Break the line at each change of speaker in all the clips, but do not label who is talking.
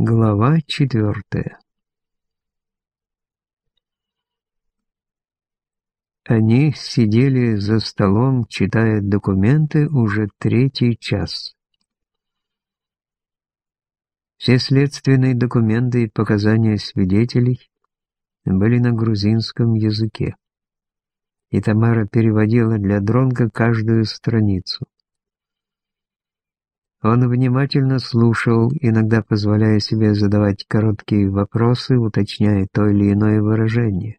Глава четвертая Они сидели за столом, читая документы уже третий час. Все следственные документы и показания свидетелей были на грузинском языке, и Тамара переводила для Дронга каждую страницу. Он внимательно слушал, иногда позволяя себе задавать короткие вопросы, уточняя то или иное выражение.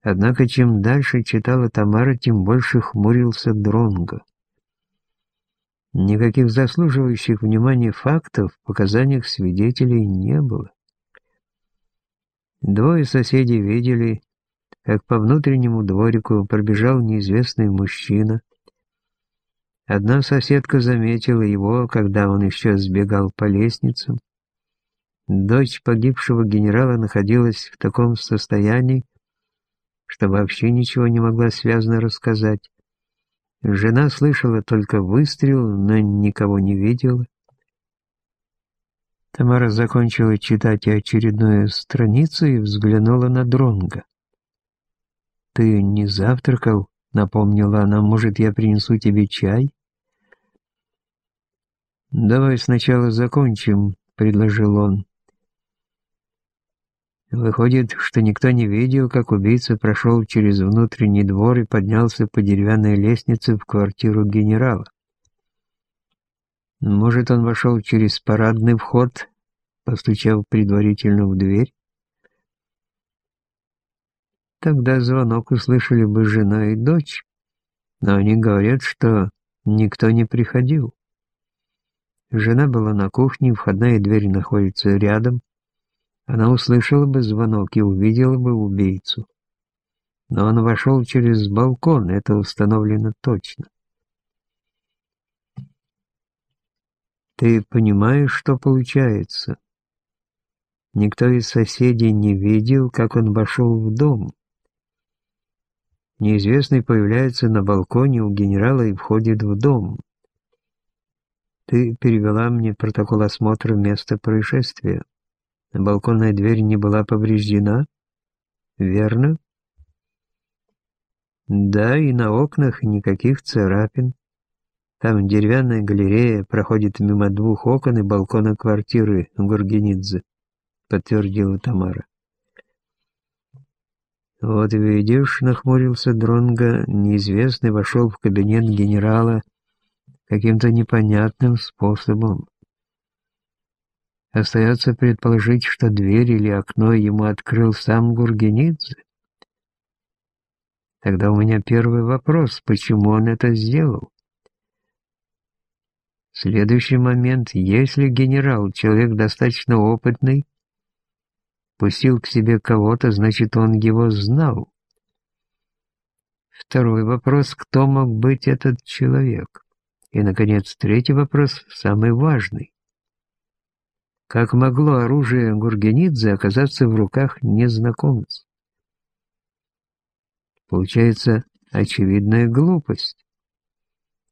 Однако чем дальше читала Тамара, тем больше хмурился Дронго. Никаких заслуживающих внимания фактов в показаниях свидетелей не было. Двое соседей видели, как по внутреннему дворику пробежал неизвестный мужчина. Одна соседка заметила его, когда он еще сбегал по лестницам. Дочь погибшего генерала находилась в таком состоянии, что вообще ничего не могла связно рассказать. Жена слышала только выстрел, но никого не видела. Тамара закончила читать очередную страницу и взглянула на Дронга. «Ты не завтракал?» — напомнила она. «Может, я принесу тебе чай?» «Давай сначала закончим», — предложил он. Выходит, что никто не видел, как убийца прошел через внутренний двор и поднялся по деревянной лестнице в квартиру генерала. Может, он вошел через парадный вход, постучав предварительно в дверь? Тогда звонок услышали бы жена и дочь, но они говорят, что никто не приходил. Жена была на кухне, входная дверь находится рядом, она услышала бы звонок и увидела бы убийцу. Но он вошел через балкон, это установлено точно. Ты понимаешь, что получается? Никто из соседей не видел, как он вошел в дом. Неизвестный появляется на балконе у генерала и входит в дом. Ты перевела мне протокол осмотра места происшествия. Балконная дверь не была повреждена? Верно? Да, и на окнах никаких царапин. Там деревянная галерея проходит мимо двух окон и балкона квартиры Гургенидзе, подтвердила Тамара. Вот видишь, нахмурился Дронга, неизвестный вошел в кабинет генерала каким-то непонятным способом. Остается предположить, что дверь или окно ему открыл сам Гургенидзе. Тогда у меня первый вопрос, почему он это сделал? Следующий момент, если генерал, человек достаточно опытный, пустил к себе кого-то, значит, он его знал. Второй вопрос, кто мог быть этот человек? И, наконец, третий вопрос, самый важный. Как могло оружие Гургенидзе оказаться в руках незнакомца? Получается, очевидная глупость.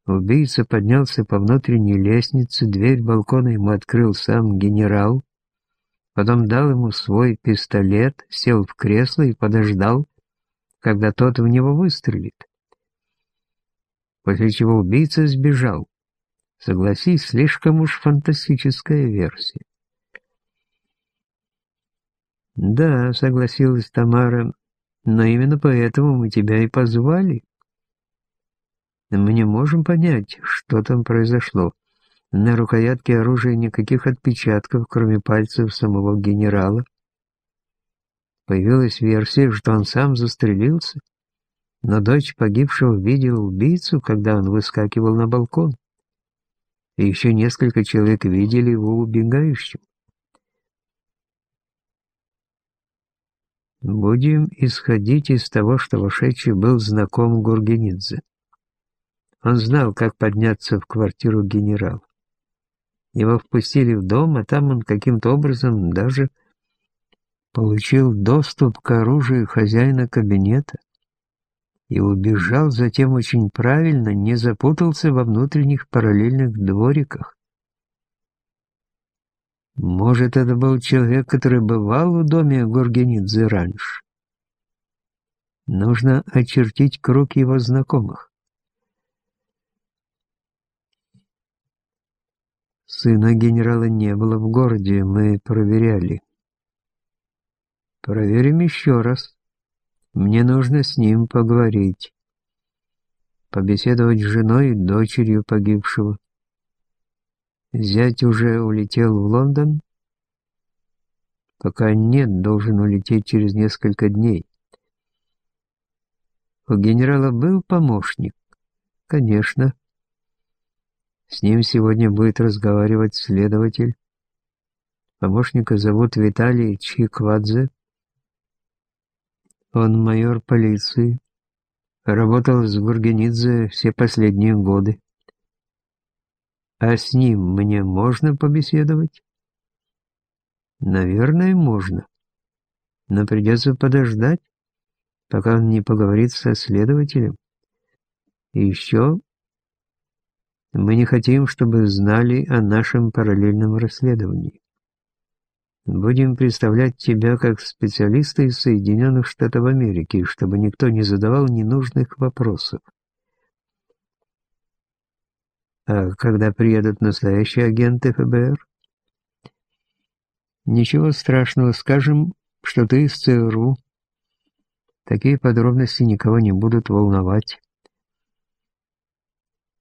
Убийца поднялся по внутренней лестнице, дверь балкона ему открыл сам генерал, потом дал ему свой пистолет, сел в кресло и подождал, когда тот в него выстрелит. После чего убийца сбежал. Согласись, слишком уж фантастическая версия. «Да», — согласилась Тамара, — «но именно поэтому мы тебя и позвали. Мы не можем понять, что там произошло. На рукоятке оружия никаких отпечатков, кроме пальцев самого генерала. Появилась версия, что он сам застрелился, но дочь погибшего видела убийцу, когда он выскакивал на балкон. И еще несколько человек видели его убегающим. Будем исходить из того, что вошедший был знаком Гургенидзе. Он знал, как подняться в квартиру генерала. Его впустили в дом, а там он каким-то образом даже получил доступ к оружию хозяина кабинета и убежал затем очень правильно, не запутался во внутренних параллельных двориках. Может, это был человек, который бывал в доме Гургенидзе раньше? Нужно очертить круг его знакомых. Сына генерала не было в городе, мы проверяли. Проверим еще раз. Мне нужно с ним поговорить. Побеседовать с женой и дочерью погибшего. Зять уже улетел в Лондон? Пока нет, должен улететь через несколько дней. У генерала был помощник? Конечно. С ним сегодня будет разговаривать следователь. Помощника зовут Виталий Чиквадзе. Он майор полиции. Работал с Гургенидзе все последние годы. А с ним мне можно побеседовать? Наверное, можно. Но придется подождать, пока он не поговорит со следователем. И еще мы не хотим, чтобы знали о нашем параллельном расследовании. Будем представлять тебя как специалиста из Соединенных Штатов Америки, чтобы никто не задавал ненужных вопросов. А когда приедут настоящие агенты ФБР? Ничего страшного, скажем, что ты из ЦРУ. Такие подробности никого не будут волновать.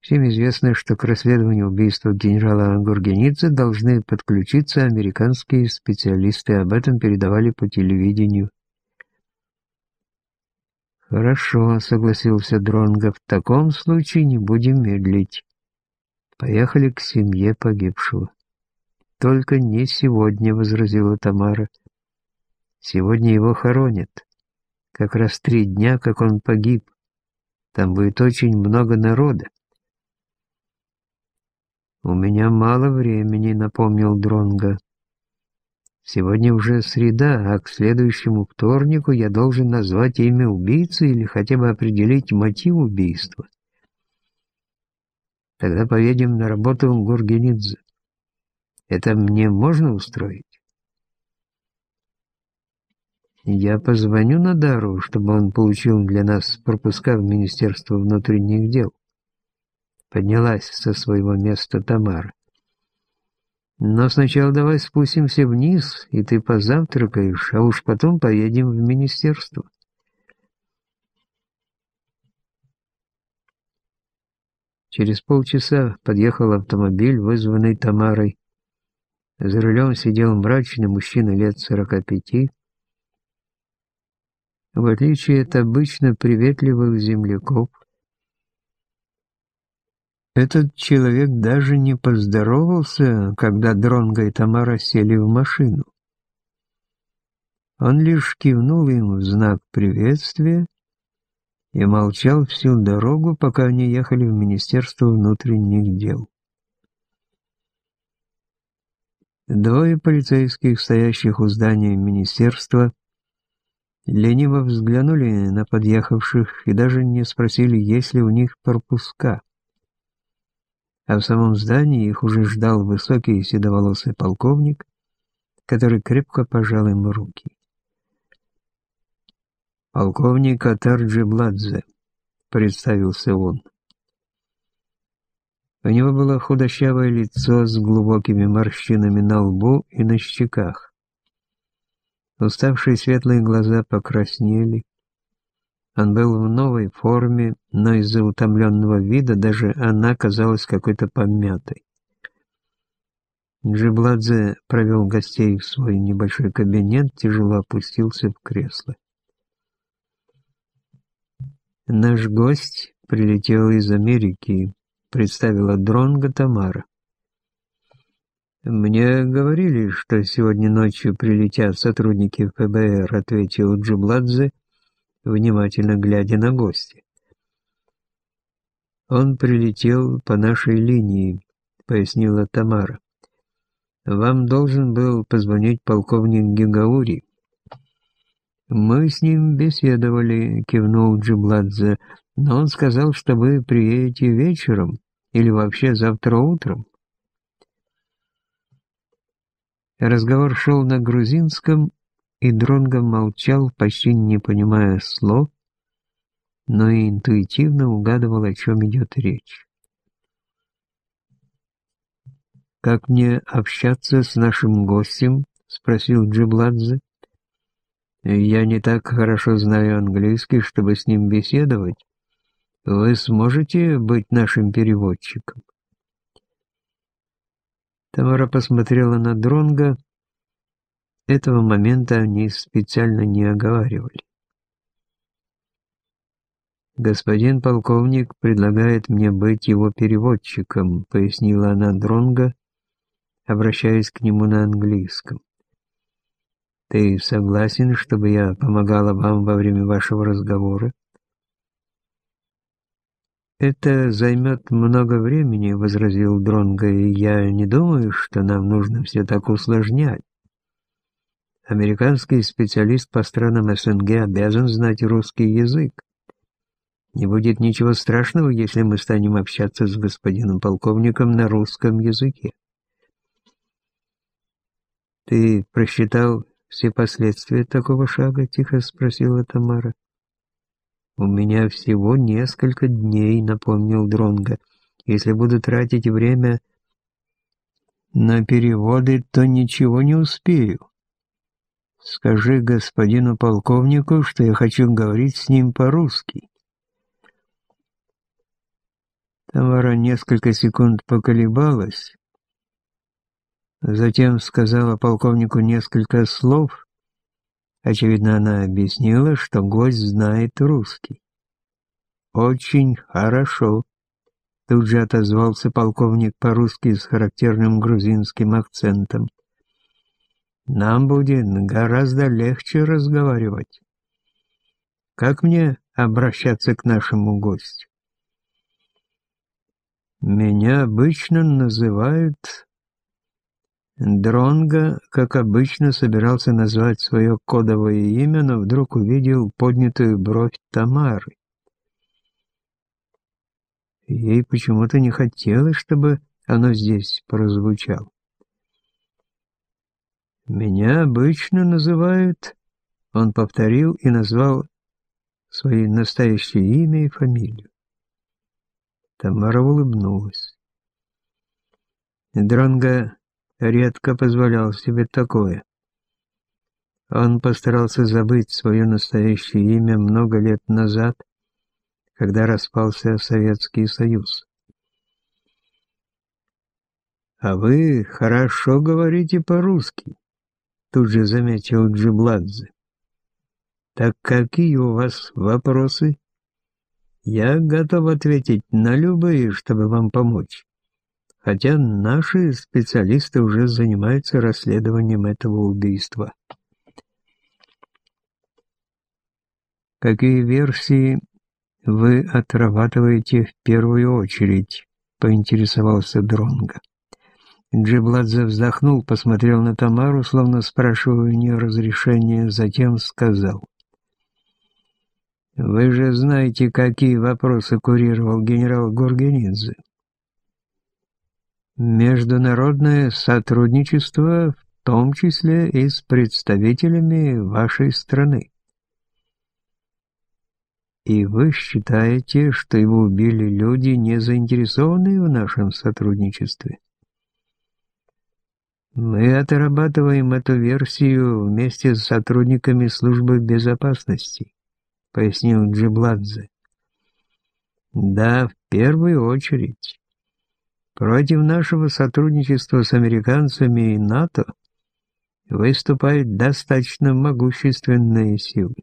Всем известно, что к расследованию убийства генерала Гургенидзе должны подключиться американские специалисты, об этом передавали по телевидению. «Хорошо», — согласился Дронго, — «в таком случае не будем медлить». Поехали к семье погибшего. «Только не сегодня», — возразила Тамара. «Сегодня его хоронят. Как раз три дня, как он погиб. Там будет очень много народа». «У меня мало времени», — напомнил Дронга. «Сегодня уже среда, а к следующему вторнику я должен назвать имя убийцы или хотя бы определить мотив убийства». Тогда поедем на работу в Гургенидзе. Это мне можно устроить? Я позвоню Надару, чтобы он получил для нас пропуска в Министерство внутренних дел. Поднялась со своего места Тамара. Но сначала давай спустимся вниз, и ты позавтракаешь, а уж потом поедем в министерство. Через полчаса подъехал автомобиль, вызванный Тамарой. За рулем сидел мрачный мужчина лет сорока пяти. В отличие от обычно приветливых земляков, этот человек даже не поздоровался, когда Дронго и Тамара сели в машину. Он лишь кивнул им в знак приветствия и молчал всю дорогу, пока они ехали в Министерство внутренних дел. Двое полицейских, стоящих у здания министерства, лениво взглянули на подъехавших и даже не спросили, есть ли у них пропуска. А в самом здании их уже ждал высокий седоволосый полковник, который крепко пожал им руки. «Полковник Атарджи Бладзе», — представился он. У него было худощавое лицо с глубокими морщинами на лбу и на щеках. Уставшие светлые глаза покраснели. Он был в новой форме, но из-за утомленного вида даже она казалась какой-то помятой. Джибладзе провел гостей в свой небольшой кабинет, тяжело опустился в кресло. Наш гость прилетел из Америки, представила Дронга Тамара. «Мне говорили, что сегодня ночью прилетят сотрудники ФБР», ответил Джубладзе, внимательно глядя на гостя. «Он прилетел по нашей линии», — пояснила Тамара. «Вам должен был позвонить полковник Гигаури. «Мы с ним беседовали», — кивнул Джибладзе, «но он сказал, что вы приедете вечером или вообще завтра утром». Разговор шел на грузинском, и Дронго молчал, почти не понимая слов, но и интуитивно угадывал, о чем идет речь. «Как мне общаться с нашим гостем?» — спросил Джибладзе. «Я не так хорошо знаю английский, чтобы с ним беседовать. Вы сможете быть нашим переводчиком?» Тамара посмотрела на Дронга. Этого момента они специально не оговаривали. «Господин полковник предлагает мне быть его переводчиком», — пояснила она Дронга, обращаясь к нему на английском. «Ты согласен, чтобы я помогала вам во время вашего разговора?» «Это займет много времени», — возразил Дронго, «и я не думаю, что нам нужно все так усложнять. Американский специалист по странам СНГ обязан знать русский язык. Не будет ничего страшного, если мы станем общаться с господином полковником на русском языке». «Ты просчитал все последствия такого шага?» — тихо спросила Тамара. «У меня всего несколько дней», — напомнил Дронга. «Если буду тратить время на переводы, то ничего не успею. Скажи господину полковнику, что я хочу говорить с ним по-русски». Тамара несколько секунд поколебалась, затем сказала полковнику несколько слов, Очевидно, она объяснила, что гость знает русский. «Очень хорошо», — тут же отозвался полковник по-русски с характерным грузинским акцентом. «Нам будет гораздо легче разговаривать. Как мне обращаться к нашему гостю?» «Меня обычно называют Дронго, как обычно, собирался назвать свое кодовое имя, но вдруг увидел поднятую бровь Тамары. Ей почему-то не хотелось, чтобы оно здесь прозвучало. «Меня обычно называют...» Он повторил и назвал свое настоящее имя и фамилию. Тамара улыбнулась. Дронго редко позволял себе такое. Он постарался забыть свое настоящее имя много лет назад, когда распался Советский Союз. «А вы хорошо говорите по-русски», — тут же заметил Джибладзе. «Так какие у вас вопросы?» «Я готов ответить на любые, чтобы вам помочь» хотя наши специалисты уже занимаются расследованием этого убийства. Какие версии вы отрабатываете в первую очередь? поинтересовался Дронга. Джибладзе вздохнул, посмотрел на Тамару, словно спрашивая у нее разрешения, затем сказал. «Вы же знаете, какие вопросы курировал генерал Гургенидзе. Международное сотрудничество, в том числе и с представителями вашей страны. И вы считаете, что его убили люди, не заинтересованные в нашем сотрудничестве? Мы отрабатываем эту версию вместе с сотрудниками службы безопасности, пояснил Джибладзе. Да, в первую очередь. Против нашего сотрудничества с американцами и НАТО выступают достаточно могущественные силы.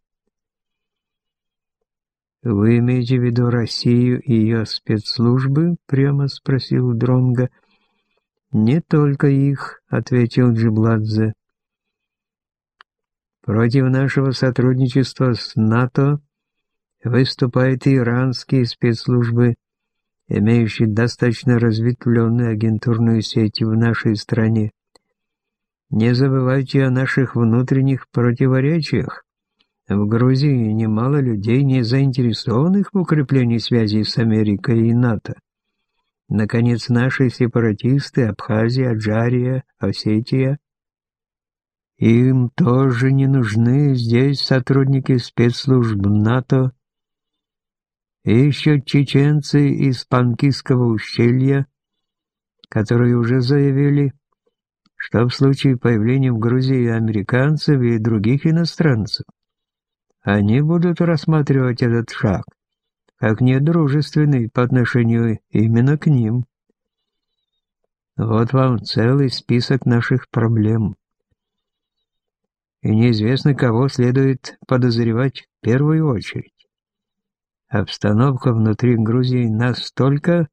«Вы имеете в виду Россию и ее спецслужбы?» — прямо спросил Дронга. «Не только их», — ответил Джибладзе. «Против нашего сотрудничества с НАТО выступают иранские спецслужбы имеющий достаточно разветвленную агентурную сеть в нашей стране. Не забывайте о наших внутренних противоречиях. В Грузии немало людей, не заинтересованных в укреплении связей с Америкой и НАТО. Наконец, наши сепаратисты Абхазия, Аджария, Осетия Им тоже не нужны здесь сотрудники спецслужб НАТО. И еще чеченцы из Панкистского ущелья, которые уже заявили, что в случае появления в Грузии американцев и других иностранцев, они будут рассматривать этот шаг как недружественный по отношению именно к ним. Вот вам целый список наших проблем. И неизвестно, кого следует подозревать в первую очередь. Обстановка внутри Грузии настолько...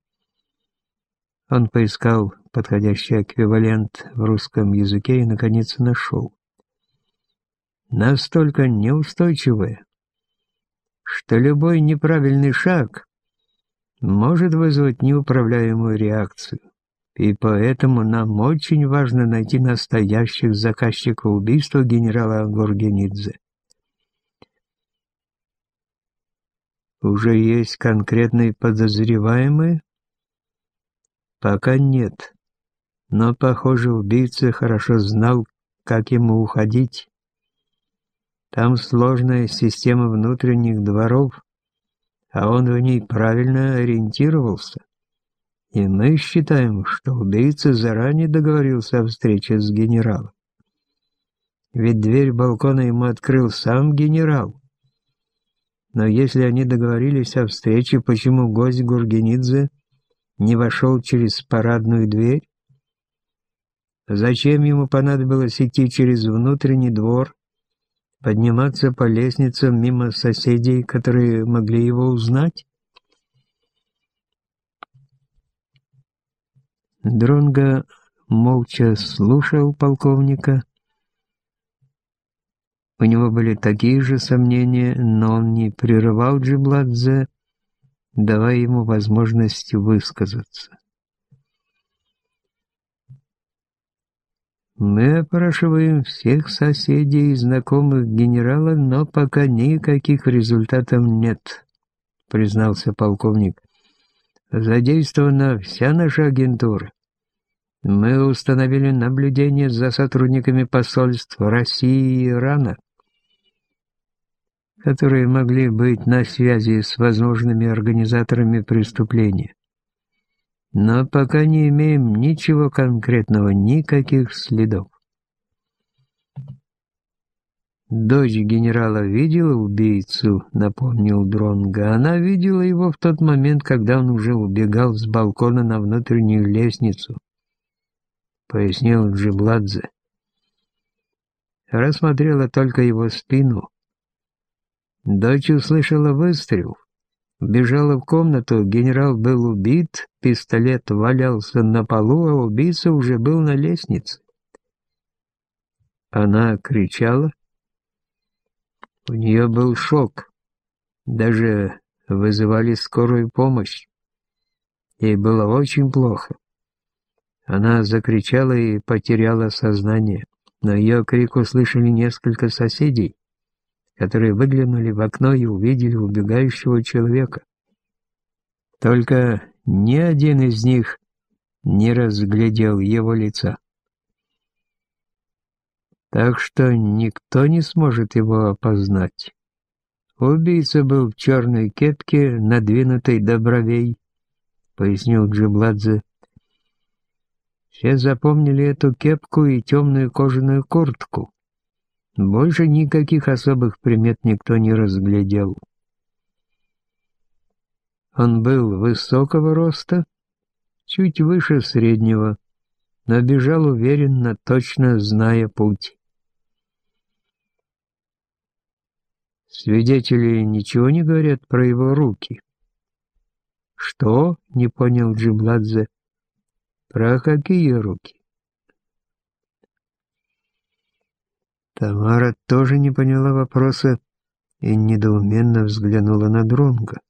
Он поискал подходящий эквивалент в русском языке и, наконец, нашел. Настолько неустойчивая, что любой неправильный шаг может вызвать неуправляемую реакцию. И поэтому нам очень важно найти настоящих заказчиков убийства генерала Горгенидзе. Уже есть конкретные подозреваемые? Пока нет. Но, похоже, убийца хорошо знал, как ему уходить. Там сложная система внутренних дворов, а он в ней правильно ориентировался. И мы считаем, что убийца заранее договорился о встрече с генералом. Ведь дверь балкона ему открыл сам генерал. Но если они договорились о встрече, почему гость Гургенидзе не вошел через парадную дверь? Зачем ему понадобилось идти через внутренний двор, подниматься по лестницам мимо соседей, которые могли его узнать? Дронго молча слушал полковника, у него были такие же сомнения, но он не прерывал Джибладзе, давая ему возможность высказаться. «Мы опрашиваем всех соседей и знакомых генерала, но пока никаких результатов нет», — признался полковник. «Задействована вся наша агентура. Мы установили наблюдение за сотрудниками посольств России и Ирана которые могли быть на связи с возможными организаторами преступления. Но пока не имеем ничего конкретного, никаких следов. «Дочь генерала видела убийцу», — напомнил Дронга. «Она видела его в тот момент, когда он уже убегал с балкона на внутреннюю лестницу», — пояснил Джибладзе. Рассмотрела только его спину. Дочь услышала выстрел. Бежала в комнату, генерал был убит, пистолет валялся на полу, а убийца уже был на лестнице. Она кричала. У нее был шок. Даже вызывали скорую помощь. Ей было очень плохо. Она закричала и потеряла сознание, но ее крик услышали несколько соседей которые выглянули в окно и увидели убегающего человека. Только ни один из них не разглядел его лица. Так что никто не сможет его опознать. Убийца был в черной кепке, надвинутой до бровей, пояснил Джибладзе. Все запомнили эту кепку и темную кожаную куртку. Больше никаких особых примет никто не разглядел. Он был высокого роста, чуть выше среднего, но бежал уверенно, точно зная путь. Свидетели ничего не говорят про его руки. «Что?» — не понял Джибладзе. «Про какие руки?» Тамара тоже не поняла вопроса и недоуменно взглянула на Дронга.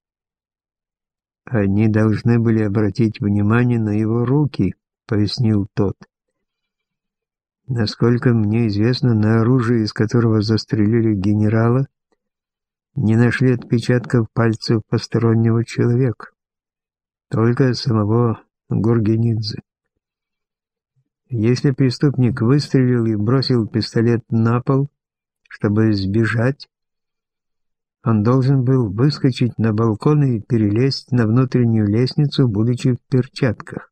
«Они должны были обратить внимание на его руки», — пояснил тот. «Насколько мне известно, на оружии, из которого застрелили генерала, не нашли отпечатков пальцев постороннего человека, только самого Гургенидзе. Если преступник выстрелил и бросил пистолет на пол, чтобы сбежать, он должен был выскочить на балкон и перелезть на внутреннюю лестницу, будучи в перчатках.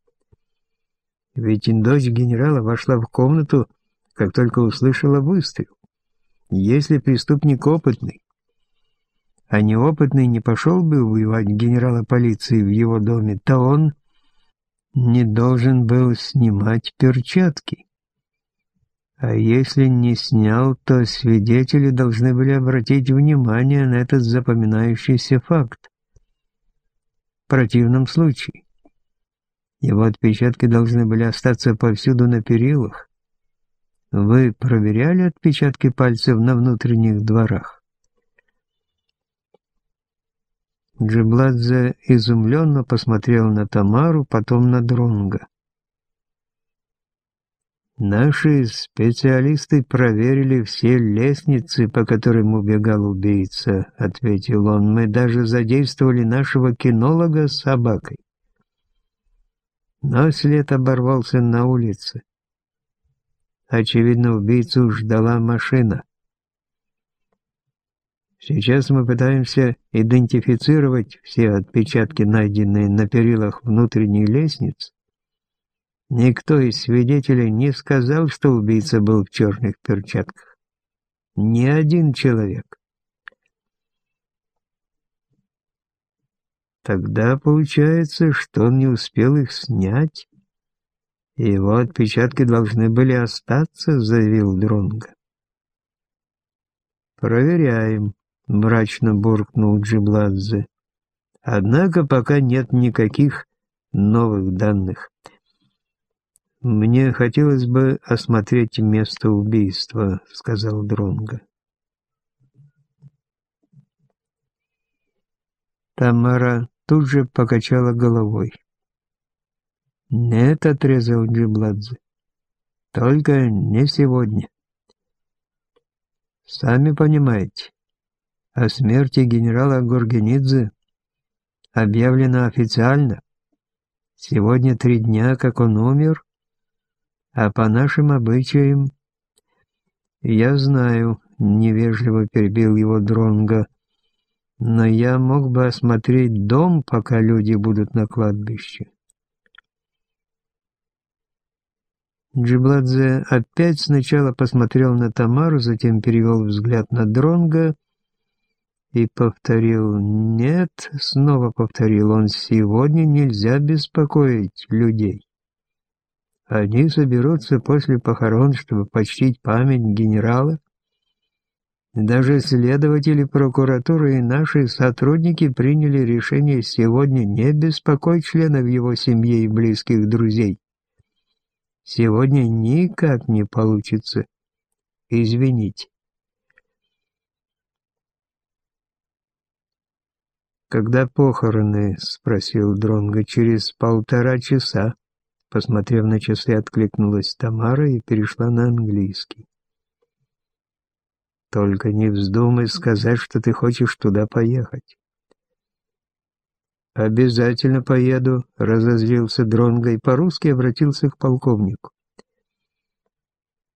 Ведь дочь генерала вошла в комнату, как только услышала выстрел. Если преступник опытный, а неопытный не пошел бы воевать генерала полиции в его доме, то он не должен был снимать перчатки. А если не снял, то свидетели должны были обратить внимание на этот запоминающийся факт. В противном случае его отпечатки должны были остаться повсюду на перилах. Вы проверяли отпечатки пальцев на внутренних дворах? Джибладзе изумленно посмотрел на Тамару, потом на Дронга. Наши специалисты проверили все лестницы, по которым убегал убийца, ответил он. Мы даже задействовали нашего кинолога с собакой. Но след оборвался на улице. Очевидно, убийцу ждала машина. Сейчас мы пытаемся идентифицировать все отпечатки, найденные на перилах внутренней лестницы, Никто из свидетелей не сказал, что убийца был в черных перчатках. Ни один человек. Тогда получается, что он не успел их снять, и его отпечатки должны были остаться, заявил Дронго. «Проверяем», — мрачно буркнул Джибладзе. «Однако пока нет никаких новых данных. «Мне хотелось бы осмотреть место убийства», — сказал Дронго. Тамара тут же покачала головой. «Нет», — отрезал Джибладзе, — «только не сегодня». «Сами понимаете, о смерти генерала Гургенидзе объявлено официально. Сегодня три дня, как он умер, а по нашим обычаям... Я знаю, невежливо перебил его Дронга, но я мог бы осмотреть дом, пока люди будут на кладбище. Джибладзе опять сначала посмотрел на Тамару, затем перевел взгляд на Дронга и повторил «Нет», снова повторил он, «сегодня нельзя беспокоить людей». Они соберутся после похорон, чтобы почтить память генерала. Даже следователи прокуратуры и наши сотрудники приняли решение сегодня не беспокоить членов его семьи и близких друзей. Сегодня никак не получится. Извините. «Когда похороны?» — спросил Дронго. «Через полтора часа». Посмотрев на часы, откликнулась Тамара и перешла на английский. «Только не вздумай сказать, что ты хочешь туда поехать». «Обязательно поеду», — разозлился Дронго и по-русски обратился к полковнику.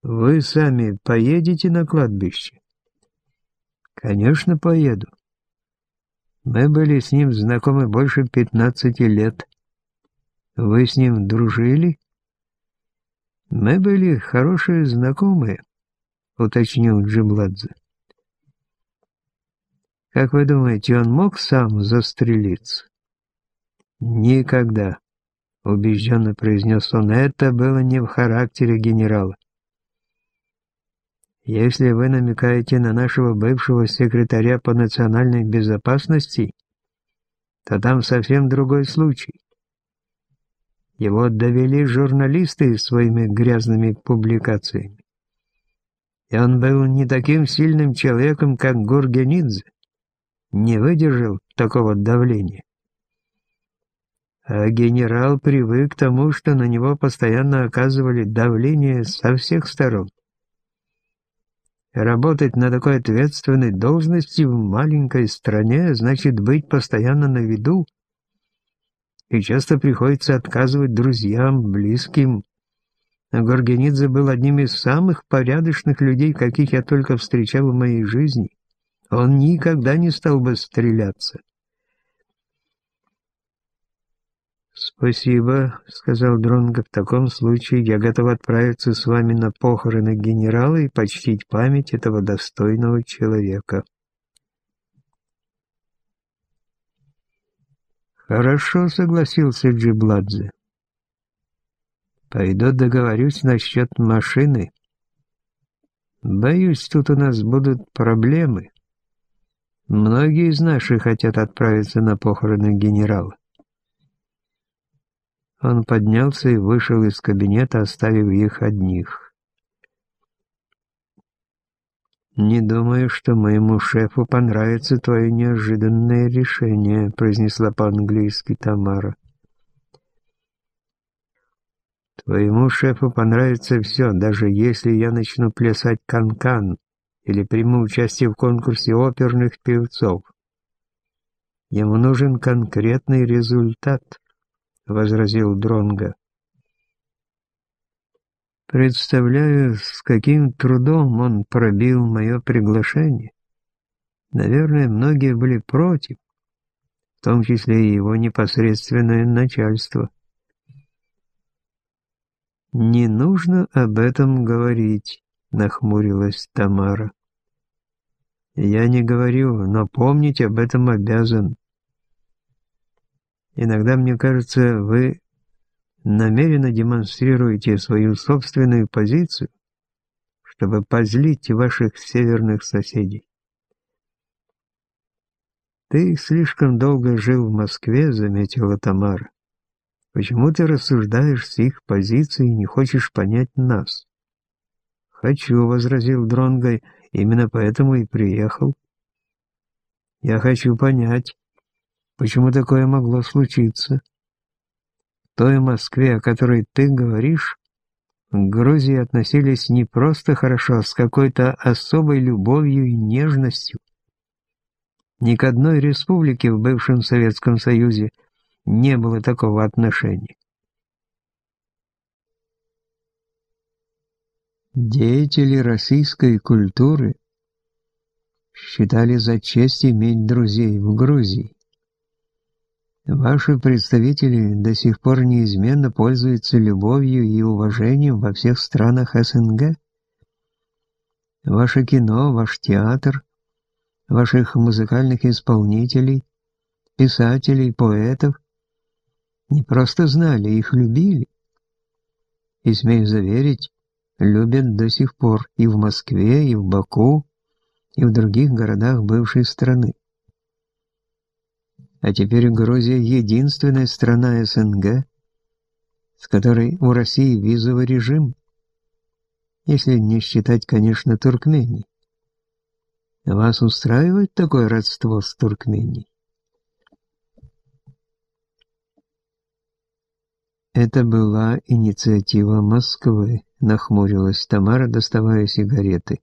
«Вы сами поедете на кладбище?» «Конечно, поеду. Мы были с ним знакомы больше пятнадцати лет. Вы с ним дружили? Мы были хорошие знакомые, уточнил Джимладзе. Как вы думаете, он мог сам застрелиться? Никогда, убежденно произнес он, это было не в характере генерала. Если вы намекаете на нашего бывшего секретаря по национальной безопасности, то там совсем другой случай. Его довели журналисты своими грязными публикациями. И он был не таким сильным человеком, как Гургенидзе, не выдержал такого давления. А генерал привык к тому, что на него постоянно оказывали давление со всех сторон. Работать на такой ответственной должности в маленькой стране значит быть постоянно на виду, и часто приходится отказывать друзьям, близким, Горгенидзе был одним из самых порядочных людей, каких я только встречал в моей жизни. Он никогда не стал бы стреляться. «Спасибо», — сказал Дронго. «В таком случае я готов отправиться с вами на похороны генерала и почтить память этого достойного человека». «Хорошо», — согласился Джибладзе. «Пойду договорюсь насчет машины. Боюсь, тут у нас будут проблемы. Многие из наших хотят отправиться на похороны генерала». Он поднялся и вышел из кабинета, оставив их одних. «Не думаю, что моему шефу понравится твое неожиданное решение», произнесла по-английски Тамара. «Твоему шефу понравится все, даже если я начну плясать канкан -кан или приму участие в конкурсе оперных певцов. Ему нужен конкретный результат». — возразил Дронга. Представляю, с каким трудом он пробил мое приглашение. Наверное, многие были против, в том числе и его непосредственное начальство. «Не нужно об этом говорить», — нахмурилась Тамара. «Я не говорю, но помнить об этом обязан. Иногда, мне кажется, вы намеренно демонстрируете свою собственную позицию, чтобы позлить ваших северных соседей. «Ты слишком долго жил в Москве», — заметила Тамара. «Почему ты рассуждаешь с их позиции и не хочешь понять нас?» «Хочу», — возразил Дронгой, — «именно поэтому и приехал». «Я хочу понять, Почему такое могло случиться? В той Москве, о которой ты говоришь, к Грузии относились не просто хорошо, а с какой-то особой любовью и нежностью. Ни к одной республике в бывшем Советском Союзе не было такого отношения. Деятели российской культуры считали за честь иметь друзей в Грузии. Ваши представители до сих пор неизменно пользуются любовью и уважением во всех странах СНГ. Ваше кино, ваш театр, ваших музыкальных исполнителей, писателей, поэтов не просто знали, их любили. И, смею заверить, любят до сих пор и в Москве, и в Баку, и в других городах бывшей страны. А теперь Грузия — единственная страна СНГ, с которой у России визовый режим, если не считать, конечно, Туркмении. Вас устраивает такое родство с Туркменией? Это была инициатива Москвы, нахмурилась Тамара, доставая сигареты.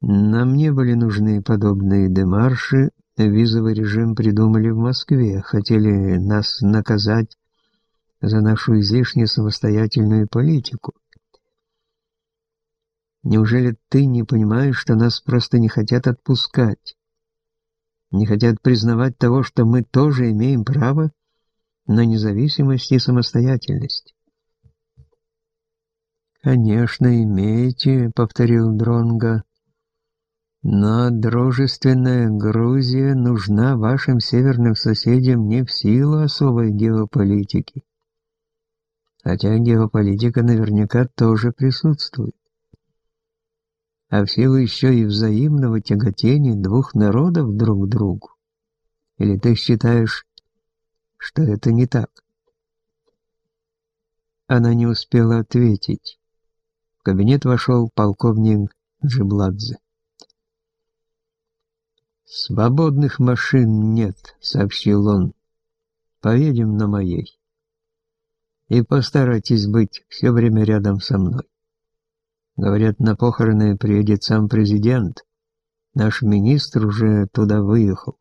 Нам не были нужны подобные демарши, Визовый режим придумали в Москве, хотели нас наказать за нашу излишне самостоятельную политику. Неужели ты не понимаешь, что нас просто не хотят отпускать? Не хотят признавать того, что мы тоже имеем право на независимость и самостоятельность? «Конечно, имеете», — повторил Дронга. Но дружественная Грузия нужна вашим северным соседям не в силу особой геополитики. Хотя геополитика наверняка тоже присутствует. А в силу еще и взаимного тяготения двух народов друг к другу. Или ты считаешь, что это не так? Она не успела ответить. В кабинет вошел полковник Джибладзе. «Свободных машин нет», — сообщил он. «Поедем на моей. И постарайтесь быть все время рядом со мной. Говорят, на похороны приедет сам президент. Наш министр уже туда выехал.